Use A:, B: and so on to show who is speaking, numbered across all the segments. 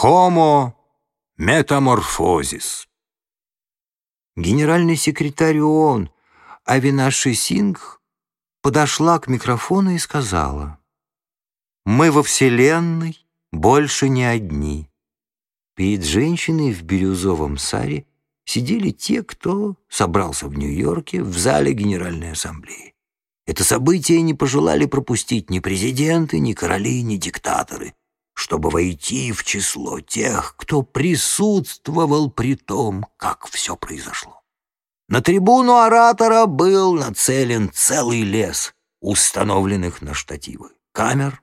A: Homo метаморфозис. Генеральный секретарь ООН Авинаши Сингх подошла к микрофону и сказала, «Мы во Вселенной больше не одни». Перед женщиной в бирюзовом саре сидели те, кто собрался в Нью-Йорке в зале Генеральной Ассамблеи. Это событие не пожелали пропустить ни президенты, ни короли, ни диктаторы чтобы войти в число тех, кто присутствовал при том, как все произошло. На трибуну оратора был нацелен целый лес установленных на штативы камер.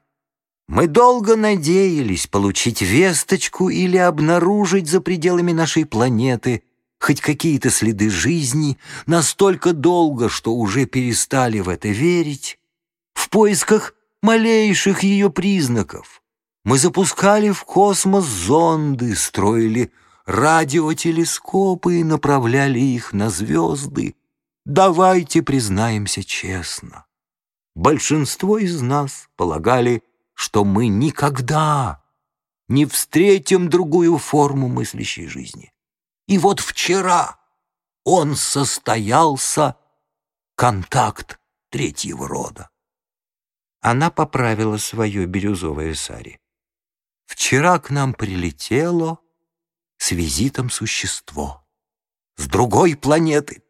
A: Мы долго надеялись получить весточку или обнаружить за пределами нашей планеты хоть какие-то следы жизни настолько долго, что уже перестали в это верить, в поисках малейших ее признаков — мы запускали в космос зонды, строили радиотелескопы и направляли их на звезды. Давайте признаемся честно. Большинство из нас полагали, что мы никогда не встретим другую форму мыслящей жизни. И вот вчера он состоялся, контакт третьего рода. Она поправила свое бирюзовое сари. Вчера к нам прилетело с визитом существо с другой планеты.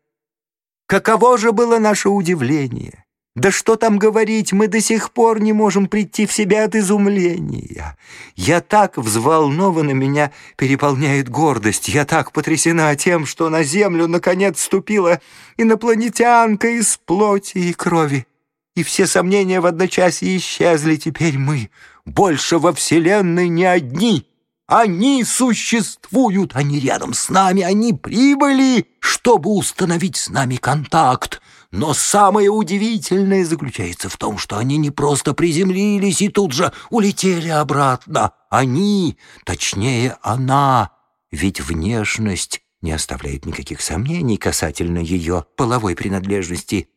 A: Каково же было наше удивление! Да что там говорить, мы до сих пор не можем прийти в себя от изумления. Я так взволнована, меня переполняет гордость. Я так потрясена тем, что на Землю наконец ступила инопланетянка из плоти и крови. И все сомнения в одночасье исчезли. Теперь мы больше во Вселенной не одни. Они существуют, они рядом с нами, они прибыли, чтобы установить с нами контакт. Но самое удивительное заключается в том, что они не просто приземлились и тут же улетели обратно. Они, точнее она, ведь внешность не оставляет никаких сомнений касательно ее половой принадлежности,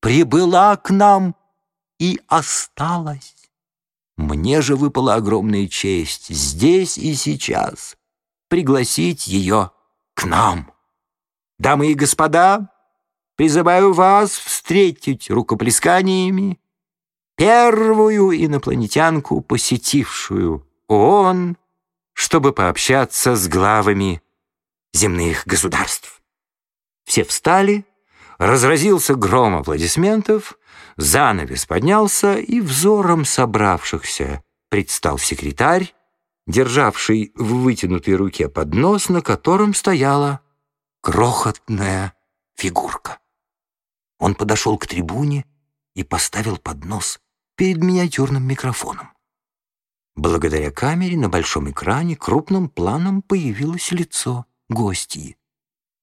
A: прибыла к нам и осталась. Мне же выпала огромная честь здесь и сейчас пригласить ее к нам. Дамы и господа, призываю вас встретить рукоплесканиями первую инопланетянку, посетившую ООН, чтобы пообщаться с главами земных государств. Все встали, разразился гром аплодисментов, Занавес поднялся, и взором собравшихся предстал секретарь, державший в вытянутой руке поднос, на котором стояла крохотная фигурка. Он подошел к трибуне и поставил поднос перед миниатюрным микрофоном. Благодаря камере на большом экране крупным планом появилось лицо гостьи.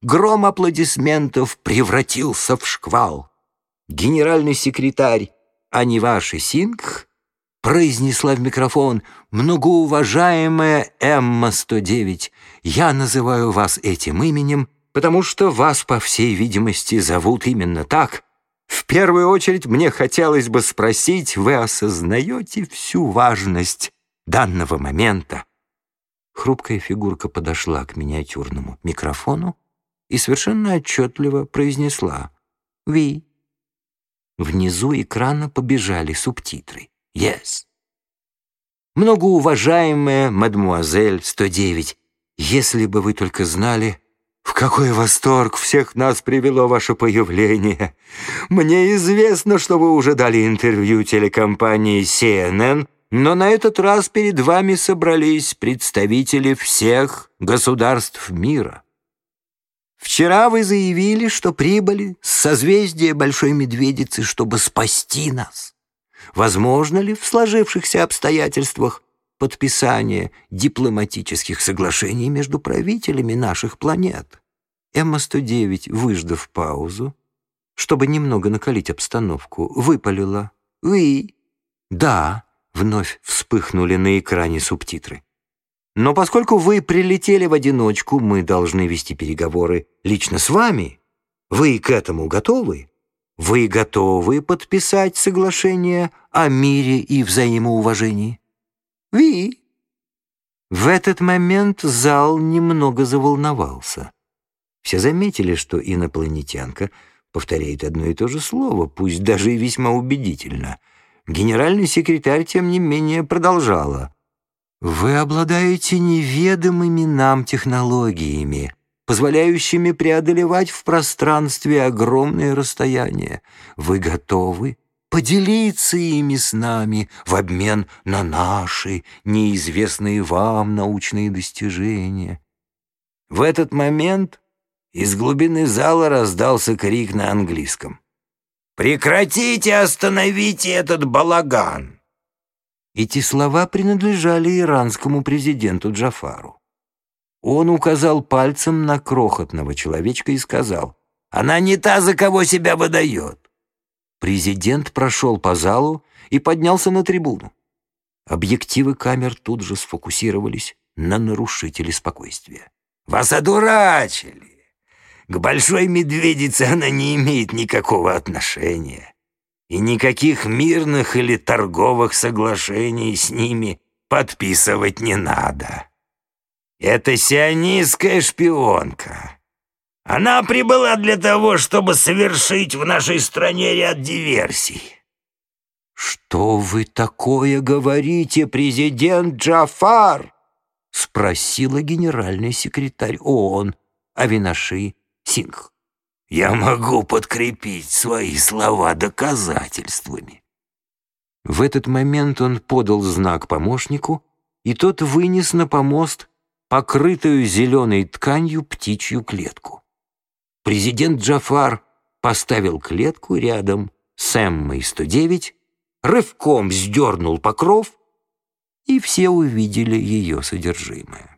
A: Гром аплодисментов превратился в шквал генеральный секретарь Аниваши Сингх произнесла в микрофон «Многоуважаемая Эмма-109, я называю вас этим именем, потому что вас, по всей видимости, зовут именно так. В первую очередь мне хотелось бы спросить, вы осознаете всю важность данного момента?» Хрупкая фигурка подошла к миниатюрному микрофону и совершенно отчетливо произнесла «Ви». Внизу экрана побежали субтитры. «Yes». «Многоуважаемая мадмуазель 109, если бы вы только знали, в какой восторг всех нас привело ваше появление. Мне известно, что вы уже дали интервью телекомпании CNN, но на этот раз перед вами собрались представители всех государств мира. Вчера вы заявили, что прибыли с созвездия Большой Медведицы, чтобы спасти нас. Возможно ли в сложившихся обстоятельствах подписание дипломатических соглашений между правителями наших планет? Эмма-109, выждав паузу, чтобы немного накалить обстановку, выпалила «Вы». «Да», — вновь вспыхнули на экране субтитры. Но поскольку вы прилетели в одиночку, мы должны вести переговоры лично с вами. Вы к этому готовы? Вы готовы подписать соглашение о мире и взаимоуважении? Ви. В этот момент зал немного заволновался. Все заметили, что инопланетянка повторяет одно и то же слово, пусть даже и весьма убедительно. Генеральный секретарь, тем не менее, продолжала. «Вы обладаете неведомыми нам технологиями, позволяющими преодолевать в пространстве огромные расстояния. Вы готовы поделиться ими с нами в обмен на наши, неизвестные вам научные достижения?» В этот момент из глубины зала раздался крик на английском. «Прекратите, остановите этот балаган!» Эти слова принадлежали иранскому президенту Джафару. Он указал пальцем на крохотного человечка и сказал, «Она не та, за кого себя выдает». Президент прошел по залу и поднялся на трибуну. Объективы камер тут же сфокусировались на нарушителе спокойствия. «Вас одурачили! К большой медведице она не имеет никакого отношения. И никаких мирных или торговых соглашений с ними подписывать не надо. Это сионистская шпионка. Она прибыла для того, чтобы совершить в нашей стране ряд диверсий. «Что вы такое говорите, президент Джафар?» — спросила генеральный секретарь ООН Авинаши Сингх. Я могу подкрепить свои слова доказательствами. В этот момент он подал знак помощнику, и тот вынес на помост покрытую зеленой тканью птичью клетку. Президент Джафар поставил клетку рядом с Эммой-109, рывком сдернул покров, и все увидели ее содержимое.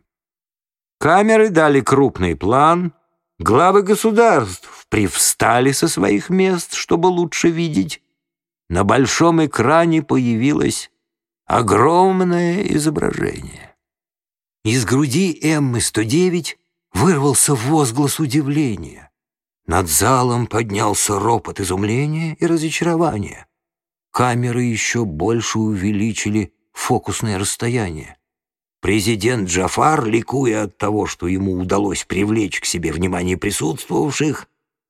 A: Камеры дали крупный план — Главы государств привстали со своих мест, чтобы лучше видеть. На большом экране появилось огромное изображение. Из груди Эммы-109 вырвался возглас удивления. Над залом поднялся ропот изумления и разочарования. Камеры еще больше увеличили фокусное расстояние. Президент Джафар, ликуя от того, что ему удалось привлечь к себе внимание присутствовавших,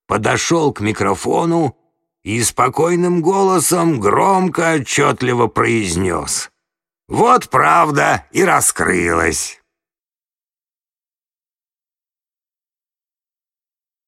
A: подошел к микрофону и спокойным голосом громко отчетливо произнес «Вот правда и раскрылась».